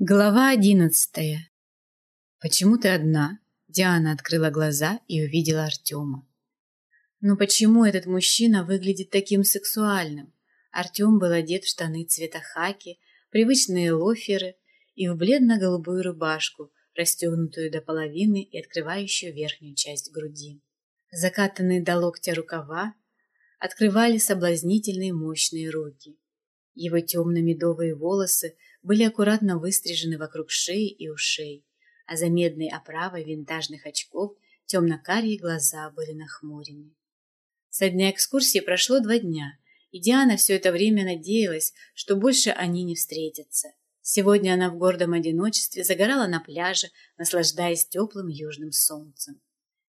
Глава одиннадцатая. «Почему ты одна?» Диана открыла глаза и увидела Артема. «Ну почему этот мужчина выглядит таким сексуальным?» Артем был одет в штаны цвета хаки, привычные лоферы и в бледно-голубую рубашку, расстегнутую до половины и открывающую верхнюю часть груди. Закатанные до локтя рукава открывали соблазнительные мощные руки. Его темно-медовые волосы были аккуратно выстрижены вокруг шеи и ушей, а за медной оправой винтажных очков темно-карие глаза были нахмурены. Со дня экскурсии прошло два дня, и Диана все это время надеялась, что больше они не встретятся. Сегодня она в гордом одиночестве загорала на пляже, наслаждаясь теплым южным солнцем.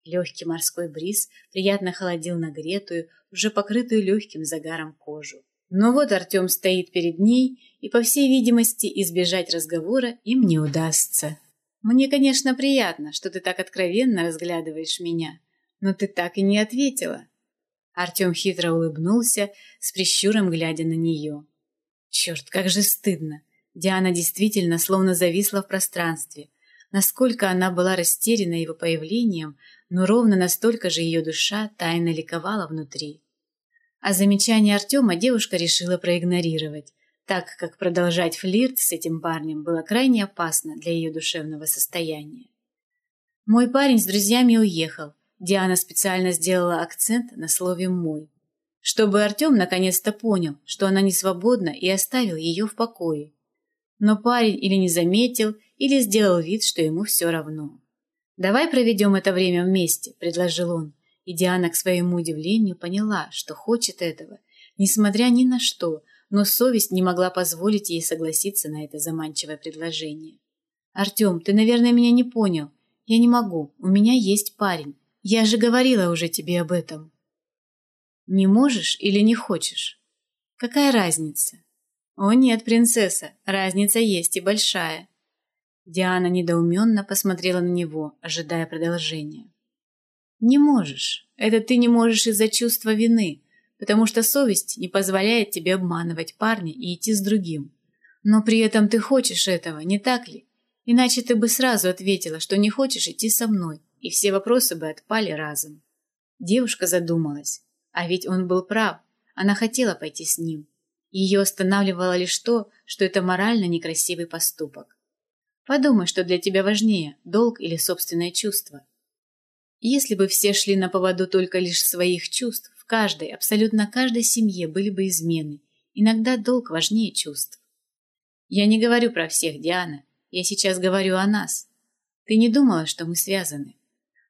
Легкий морской бриз приятно холодил нагретую, уже покрытую легким загаром кожу. Но вот Артем стоит перед ней, и, по всей видимости, избежать разговора им не удастся. «Мне, конечно, приятно, что ты так откровенно разглядываешь меня, но ты так и не ответила». Артем хитро улыбнулся, с прищуром глядя на нее. «Черт, как же стыдно!» Диана действительно словно зависла в пространстве. Насколько она была растеряна его появлением, но ровно настолько же ее душа тайно ликовала внутри. А замечание Артема девушка решила проигнорировать, так как продолжать флирт с этим парнем было крайне опасно для ее душевного состояния. «Мой парень с друзьями уехал», Диана специально сделала акцент на слове «мой», чтобы Артем наконец-то понял, что она не свободна и оставил ее в покое. Но парень или не заметил, или сделал вид, что ему все равно. «Давай проведем это время вместе», — предложил он, и Диана, к своему удивлению, поняла, что хочет этого, несмотря ни на что, но совесть не могла позволить ей согласиться на это заманчивое предложение. «Артем, ты, наверное, меня не понял. Я не могу. У меня есть парень. Я же говорила уже тебе об этом». «Не можешь или не хочешь? Какая разница?» «О нет, принцесса, разница есть и большая». Диана недоуменно посмотрела на него, ожидая продолжения. Не можешь. Это ты не можешь из-за чувства вины, потому что совесть не позволяет тебе обманывать парня и идти с другим. Но при этом ты хочешь этого, не так ли? Иначе ты бы сразу ответила, что не хочешь идти со мной, и все вопросы бы отпали разом. Девушка задумалась. А ведь он был прав. Она хотела пойти с ним. Ее останавливало лишь то, что это морально некрасивый поступок. Подумай, что для тебя важнее, долг или собственное чувство. Если бы все шли на поводу только лишь своих чувств, в каждой, абсолютно каждой семье были бы измены. Иногда долг важнее чувств. Я не говорю про всех, Диана. Я сейчас говорю о нас. Ты не думала, что мы связаны?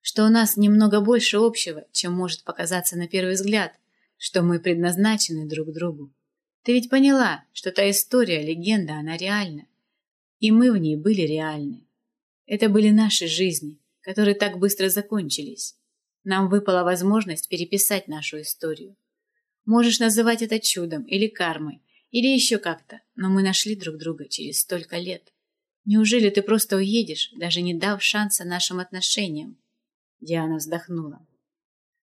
Что у нас немного больше общего, чем может показаться на первый взгляд, что мы предназначены друг другу. Ты ведь поняла, что та история, легенда, она реальна. И мы в ней были реальны. Это были наши жизни, которые так быстро закончились. Нам выпала возможность переписать нашу историю. Можешь называть это чудом или кармой, или еще как-то, но мы нашли друг друга через столько лет. Неужели ты просто уедешь, даже не дав шанса нашим отношениям? Диана вздохнула.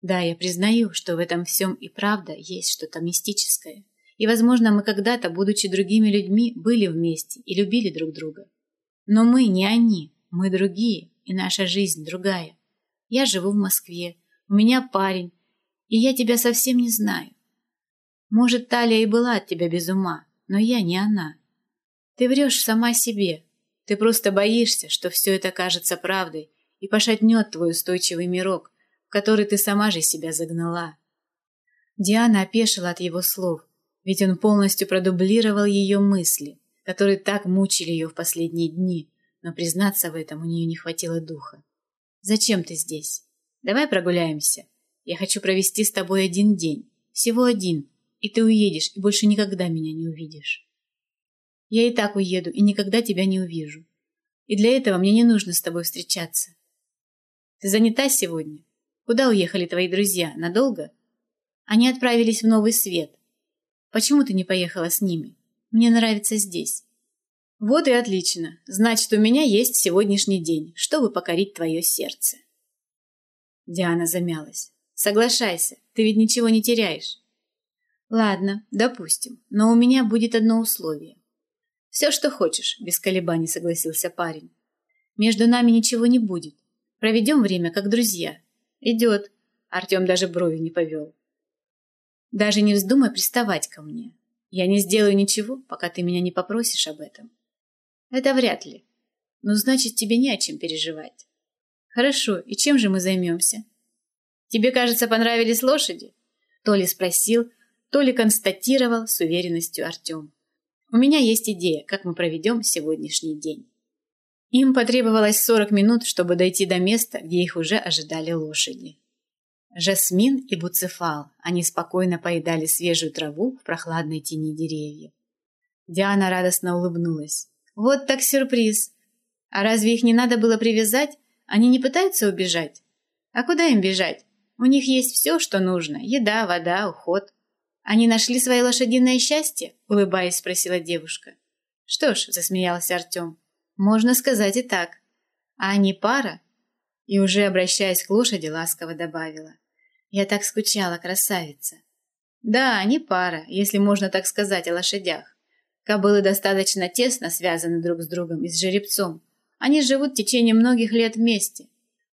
Да, я признаю, что в этом всем и правда есть что-то мистическое. И, возможно, мы когда-то, будучи другими людьми, были вместе и любили друг друга. Но мы не они, мы другие, и наша жизнь другая. Я живу в Москве, у меня парень, и я тебя совсем не знаю. Может, Талия и была от тебя без ума, но я не она. Ты врешь сама себе. Ты просто боишься, что все это кажется правдой и пошатнет твой устойчивый мирок, в который ты сама же себя загнала. Диана опешила от его слов, ведь он полностью продублировал ее мысли, которые так мучили ее в последние дни, но признаться в этом у нее не хватило духа. «Зачем ты здесь? Давай прогуляемся. Я хочу провести с тобой один день. Всего один. И ты уедешь, и больше никогда меня не увидишь. Я и так уеду, и никогда тебя не увижу. И для этого мне не нужно с тобой встречаться. Ты занята сегодня? Куда уехали твои друзья? Надолго? Они отправились в новый свет. Почему ты не поехала с ними? Мне нравится здесь. Вот и отлично. Значит, у меня есть сегодняшний день, чтобы покорить твое сердце. Диана замялась. Соглашайся, ты ведь ничего не теряешь. Ладно, допустим, но у меня будет одно условие. «Все, что хочешь», — без колебаний согласился парень. «Между нами ничего не будет. Проведем время как друзья». «Идет». Артем даже брови не повел. «Даже не вздумай приставать ко мне. Я не сделаю ничего, пока ты меня не попросишь об этом». «Это вряд ли. Но значит, тебе не о чем переживать». «Хорошо, и чем же мы займемся?» «Тебе, кажется, понравились лошади?» То ли спросил, то ли констатировал с уверенностью Артем. У меня есть идея, как мы проведем сегодняшний день. Им потребовалось 40 минут, чтобы дойти до места, где их уже ожидали лошади. Жасмин и Буцефал, они спокойно поедали свежую траву в прохладной тени деревьев. Диана радостно улыбнулась. «Вот так сюрприз! А разве их не надо было привязать? Они не пытаются убежать? А куда им бежать? У них есть все, что нужно. Еда, вода, уход. «Они нашли свое лошадиное счастье?» – улыбаясь, спросила девушка. «Что ж», – засмеялся Артем, – «можно сказать и так. А они пара?» И уже обращаясь к лошади, ласково добавила. «Я так скучала, красавица». «Да, они пара, если можно так сказать о лошадях. Кобылы достаточно тесно связаны друг с другом и с жеребцом. Они живут в течение многих лет вместе.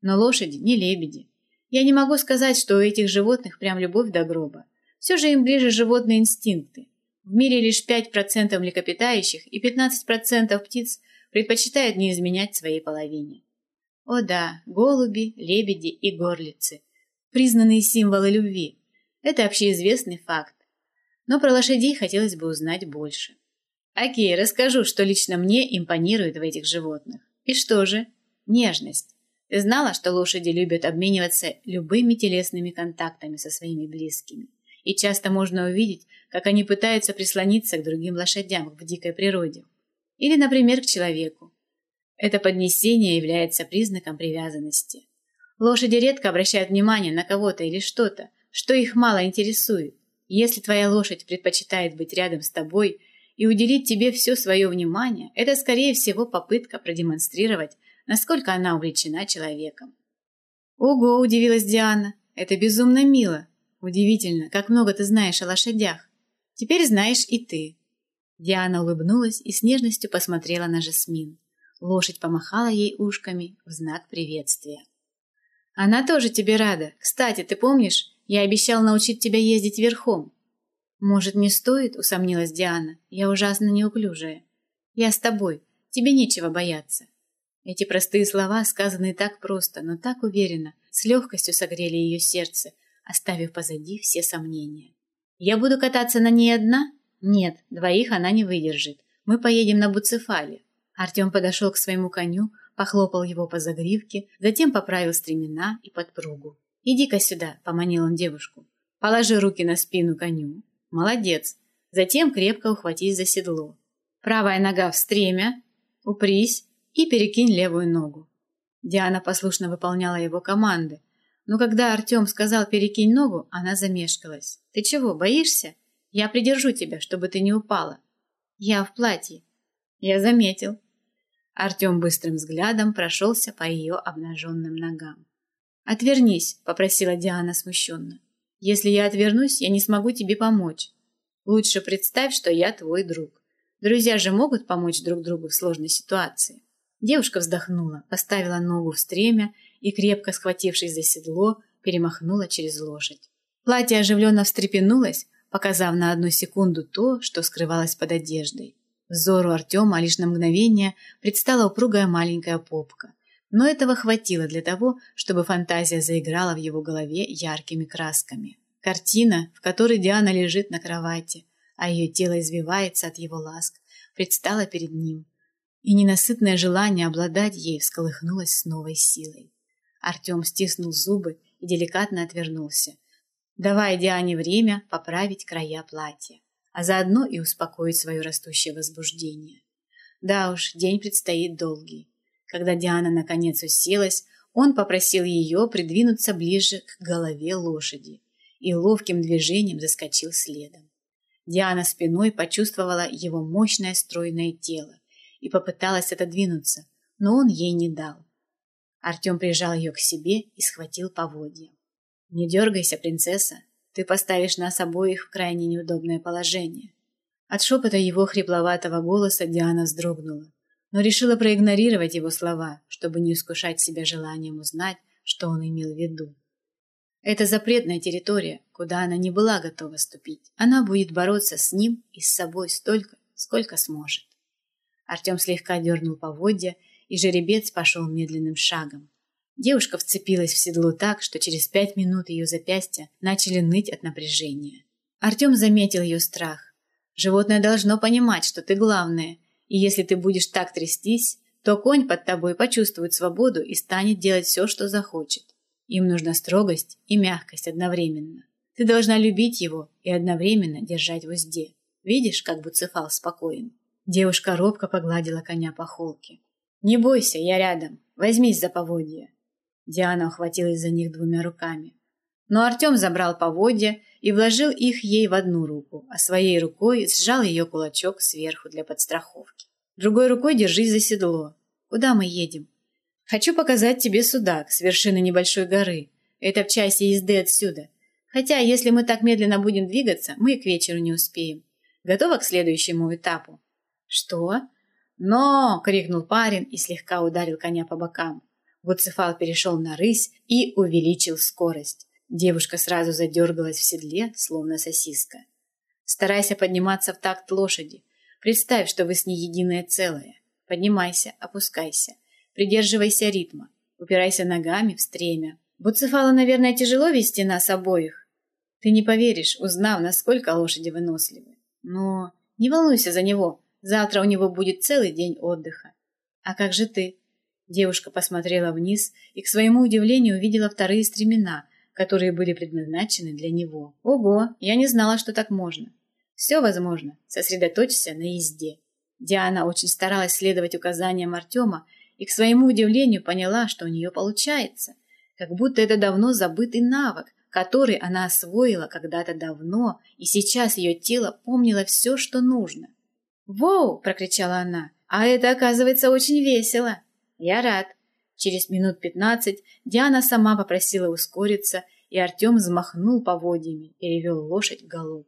Но лошади не лебеди. Я не могу сказать, что у этих животных прям любовь до гроба. Все же им ближе животные инстинкты. В мире лишь 5% млекопитающих и 15% птиц предпочитают не изменять своей половине. О да, голуби, лебеди и горлицы – признанные символы любви. Это общеизвестный факт. Но про лошадей хотелось бы узнать больше. Окей, расскажу, что лично мне импонирует в этих животных. И что же? Нежность. Ты знала, что лошади любят обмениваться любыми телесными контактами со своими близкими? и часто можно увидеть, как они пытаются прислониться к другим лошадям в дикой природе. Или, например, к человеку. Это поднесение является признаком привязанности. Лошади редко обращают внимание на кого-то или что-то, что их мало интересует. Если твоя лошадь предпочитает быть рядом с тобой и уделить тебе все свое внимание, это, скорее всего, попытка продемонстрировать, насколько она увлечена человеком. «Ого!» – удивилась Диана. «Это безумно мило. Удивительно, как много ты знаешь о лошадях. Теперь знаешь и ты. Диана улыбнулась и с нежностью посмотрела на Жасмин. Лошадь помахала ей ушками в знак приветствия. Она тоже тебе рада. Кстати, ты помнишь, я обещал научить тебя ездить верхом. Может, не стоит, усомнилась Диана. Я ужасно неуклюжая. Я с тобой. Тебе нечего бояться. Эти простые слова, сказанные так просто, но так уверенно, с легкостью согрели ее сердце, оставив позади все сомнения. «Я буду кататься на ней одна?» «Нет, двоих она не выдержит. Мы поедем на Буцефале». Артем подошел к своему коню, похлопал его по загривке, затем поправил стремена и подпругу. «Иди-ка сюда», — поманил он девушку. «Положи руки на спину коню. Молодец. Затем крепко ухватись за седло. Правая нога в стремя, упрись и перекинь левую ногу». Диана послушно выполняла его команды, но когда Артем сказал «перекинь ногу», она замешкалась. «Ты чего, боишься? Я придержу тебя, чтобы ты не упала». «Я в платье». «Я заметил». Артем быстрым взглядом прошелся по ее обнаженным ногам. «Отвернись», — попросила Диана смущенно. «Если я отвернусь, я не смогу тебе помочь. Лучше представь, что я твой друг. Друзья же могут помочь друг другу в сложной ситуации». Девушка вздохнула, поставила ногу в стремя и, крепко схватившись за седло, перемахнула через лошадь. Платье оживленно встрепенулось, показав на одну секунду то, что скрывалось под одеждой. Взору Артема лишь на мгновение предстала упругая маленькая попка. Но этого хватило для того, чтобы фантазия заиграла в его голове яркими красками. Картина, в которой Диана лежит на кровати, а ее тело извивается от его ласк, предстала перед ним. И ненасытное желание обладать ей всколыхнулось с новой силой. Артем стиснул зубы и деликатно отвернулся, давая Диане время поправить края платья, а заодно и успокоить свое растущее возбуждение. Да уж, день предстоит долгий. Когда Диана наконец уселась, он попросил ее придвинуться ближе к голове лошади и ловким движением заскочил следом. Диана спиной почувствовала его мощное стройное тело и попыталась отодвинуться, но он ей не дал. Артем прижал ее к себе и схватил поводья. «Не дергайся, принцесса, ты поставишь нас обоих в крайне неудобное положение». От шепота его хрипловатого голоса Диана вздрогнула, но решила проигнорировать его слова, чтобы не искушать себя желанием узнать, что он имел в виду. Это запретная территория, куда она не была готова ступить. Она будет бороться с ним и с собой столько, сколько сможет. Артем слегка дернул поводья, и жеребец пошел медленным шагом. Девушка вцепилась в седло так, что через пять минут ее запястья начали ныть от напряжения. Артем заметил ее страх. Животное должно понимать, что ты главное, и если ты будешь так трястись, то конь под тобой почувствует свободу и станет делать все, что захочет. Им нужна строгость и мягкость одновременно. Ты должна любить его и одновременно держать в узде. Видишь, как Буцефал спокоен? Девушка робко погладила коня по холке. «Не бойся, я рядом. Возьмись за поводья». Диана ухватилась за них двумя руками. Но Артем забрал поводья и вложил их ей в одну руку, а своей рукой сжал ее кулачок сверху для подстраховки. Другой рукой держись за седло. Куда мы едем? Хочу показать тебе судак с вершины небольшой горы. Это в часе езды отсюда. Хотя, если мы так медленно будем двигаться, мы к вечеру не успеем. Готова к следующему этапу? Что? Но! крикнул парень и слегка ударил коня по бокам. Буцефал перешел на рысь и увеличил скорость. Девушка сразу задергалась в седле, словно сосиска. Старайся подниматься в такт лошади. Представь, что вы с ней единое целое. Поднимайся, опускайся. Придерживайся ритма. Упирайся ногами в стремя. Буцефалу, наверное, тяжело вести нас обоих. Ты не поверишь, узнав, насколько лошади выносливы. Но не волнуйся за него. Завтра у него будет целый день отдыха. А как же ты? Девушка посмотрела вниз и, к своему удивлению, увидела вторые стремена, которые были предназначены для него. Ого, я не знала, что так можно. Все возможно. Сосредоточься на езде. Диана очень старалась следовать указаниям Артема и, к своему удивлению, поняла, что у нее получается, как будто это давно забытый навык, который она освоила когда-то давно, и сейчас ее тело помнило все, что нужно. «Воу!» – прокричала она. «А это, оказывается, очень весело!» «Я рад!» Через минут пятнадцать Диана сама попросила ускориться, и Артем взмахнул поводьями, перевел лошадь в галоп.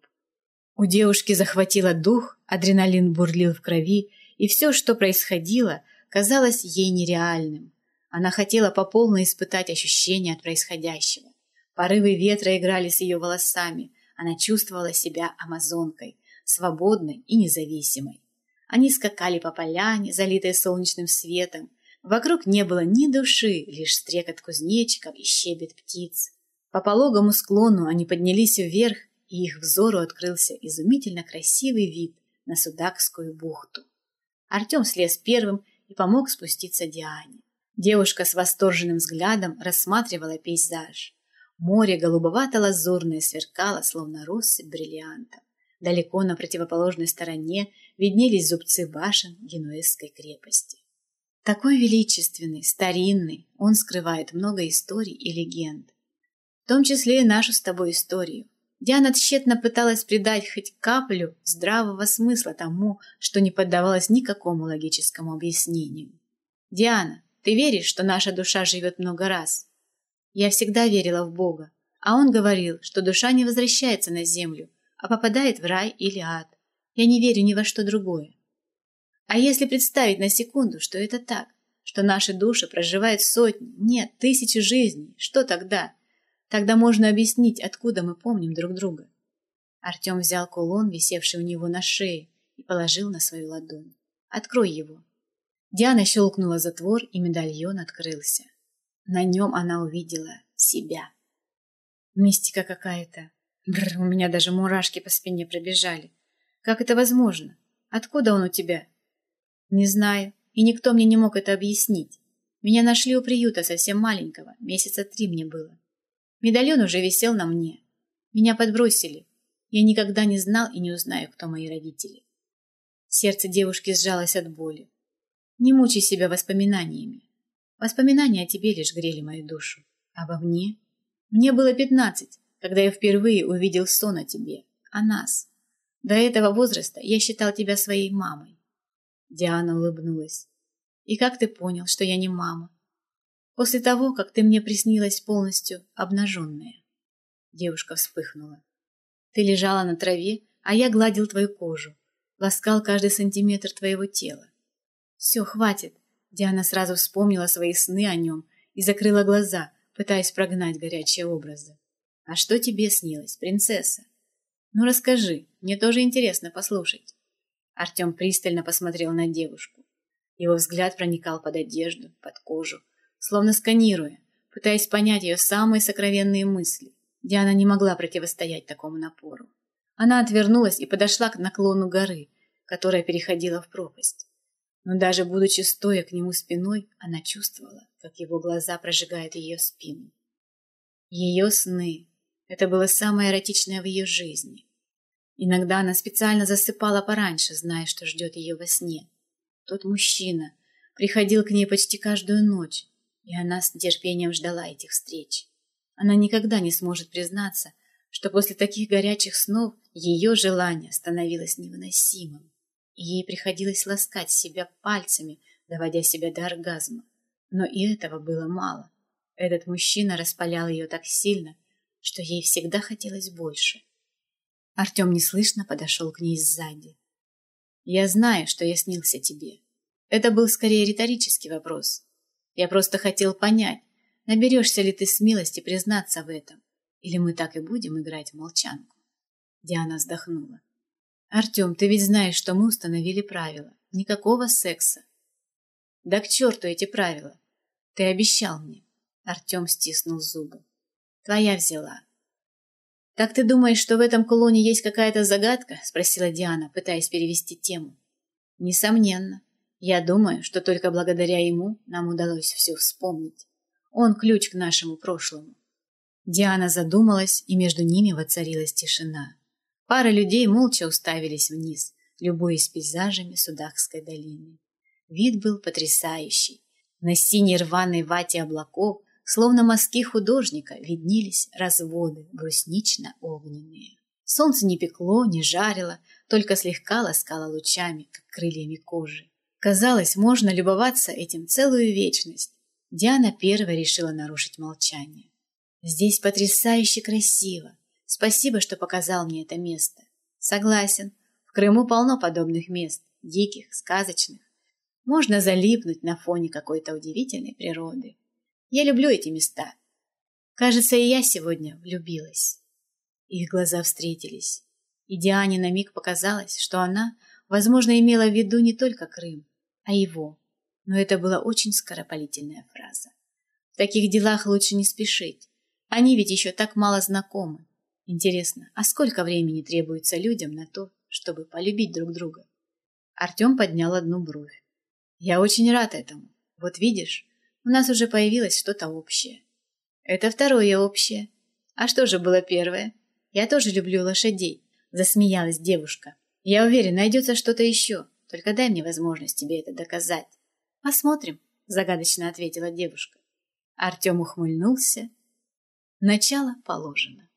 У девушки захватило дух, адреналин бурлил в крови, и все, что происходило, казалось ей нереальным. Она хотела по полной испытать ощущения от происходящего. Порывы ветра играли с ее волосами. Она чувствовала себя амазонкой, свободной и независимой. Они скакали по поляне, залитой солнечным светом. Вокруг не было ни души, лишь стрекот кузнечиков и щебет птиц. По пологому склону они поднялись вверх, и их взору открылся изумительно красивый вид на Судакскую бухту. Артем слез первым и помог спуститься Диане. Девушка с восторженным взглядом рассматривала пейзаж. Море голубовато-лазурное сверкало, словно россыпь бриллиантов. Далеко на противоположной стороне виднелись зубцы башен Генуэзской крепости. Такой величественный, старинный, он скрывает много историй и легенд. В том числе и нашу с тобой историю. Диана тщетно пыталась придать хоть каплю здравого смысла тому, что не поддавалось никакому логическому объяснению. «Диана, ты веришь, что наша душа живет много раз?» Я всегда верила в Бога, а он говорил, что душа не возвращается на землю, а попадает в рай или ад. Я не верю ни во что другое. А если представить на секунду, что это так, что наши души проживают сотни, нет, тысячи жизней, что тогда? Тогда можно объяснить, откуда мы помним друг друга. Артем взял кулон, висевший у него на шее, и положил на свою ладонь. «Открой его». Диана щелкнула затвор, и медальон открылся. На нем она увидела себя. Мистика какая-то. Бррр, у меня даже мурашки по спине пробежали. Как это возможно? Откуда он у тебя? Не знаю, и никто мне не мог это объяснить. Меня нашли у приюта совсем маленького, месяца три мне было. Медальон уже висел на мне. Меня подбросили. Я никогда не знал и не узнаю, кто мои родители. Сердце девушки сжалось от боли. Не мучай себя воспоминаниями. Воспоминания о тебе лишь грели мою душу. А во мне? Мне было пятнадцать, когда я впервые увидел сон о тебе, о нас. До этого возраста я считал тебя своей мамой. Диана улыбнулась. И как ты понял, что я не мама? После того, как ты мне приснилась полностью обнаженная. Девушка вспыхнула. Ты лежала на траве, а я гладил твою кожу. ласкал каждый сантиметр твоего тела. Все, хватит. Диана сразу вспомнила свои сны о нем и закрыла глаза, пытаясь прогнать горячие образы. А что тебе снилось, принцесса? Ну расскажи, мне тоже интересно послушать. Артем пристально посмотрел на девушку. Его взгляд проникал под одежду, под кожу, словно сканируя, пытаясь понять ее самые сокровенные мысли. Диана не могла противостоять такому напору. Она отвернулась и подошла к наклону горы, которая переходила в пропасть. Но даже будучи стоя к нему спиной, она чувствовала, как его глаза прожигают ее спину. Ее сны — это было самое эротичное в ее жизни. Иногда она специально засыпала пораньше, зная, что ждет ее во сне. Тот мужчина приходил к ней почти каждую ночь, и она с нетерпением ждала этих встреч. Она никогда не сможет признаться, что после таких горячих снов ее желание становилось невыносимым, и ей приходилось ласкать себя пальцами, доводя себя до оргазма. Но и этого было мало. Этот мужчина распалял ее так сильно, что ей всегда хотелось больше. Артем неслышно подошел к ней сзади. «Я знаю, что я снился тебе. Это был скорее риторический вопрос. Я просто хотел понять, наберешься ли ты смелости признаться в этом, или мы так и будем играть в молчанку?» Диана вздохнула. «Артем, ты ведь знаешь, что мы установили правила. Никакого секса». «Да к черту эти правила! Ты обещал мне!» Артем стиснул зубы. «Твоя взяла. «Так ты думаешь, что в этом кулоне есть какая-то загадка?» – спросила Диана, пытаясь перевести тему. «Несомненно. Я думаю, что только благодаря ему нам удалось все вспомнить. Он ключ к нашему прошлому». Диана задумалась, и между ними воцарилась тишина. Пара людей молча уставились вниз, любуясь пейзажами Судакской долины. Вид был потрясающий. На синей рваной вате облаков Словно мазки художника виднелись разводы бруснично-огненные. Солнце не пекло, не жарило, только слегка ласкало лучами, как крыльями кожи. Казалось, можно любоваться этим целую вечность. Диана первая решила нарушить молчание. «Здесь потрясающе красиво. Спасибо, что показал мне это место. Согласен, в Крыму полно подобных мест, диких, сказочных. Можно залипнуть на фоне какой-то удивительной природы. Я люблю эти места. Кажется, и я сегодня влюбилась. Их глаза встретились, и Диане на миг показалось, что она, возможно, имела в виду не только Крым, а его. Но это была очень скоропалительная фраза. В таких делах лучше не спешить. Они ведь еще так мало знакомы. Интересно, а сколько времени требуется людям на то, чтобы полюбить друг друга? Артем поднял одну бровь. Я очень рад этому. Вот видишь, у нас уже появилось что-то общее. Это второе общее. А что же было первое? Я тоже люблю лошадей, засмеялась девушка. Я уверен, найдется что-то еще. Только дай мне возможность тебе это доказать. Посмотрим, загадочно ответила девушка. Артем ухмыльнулся. Начало положено.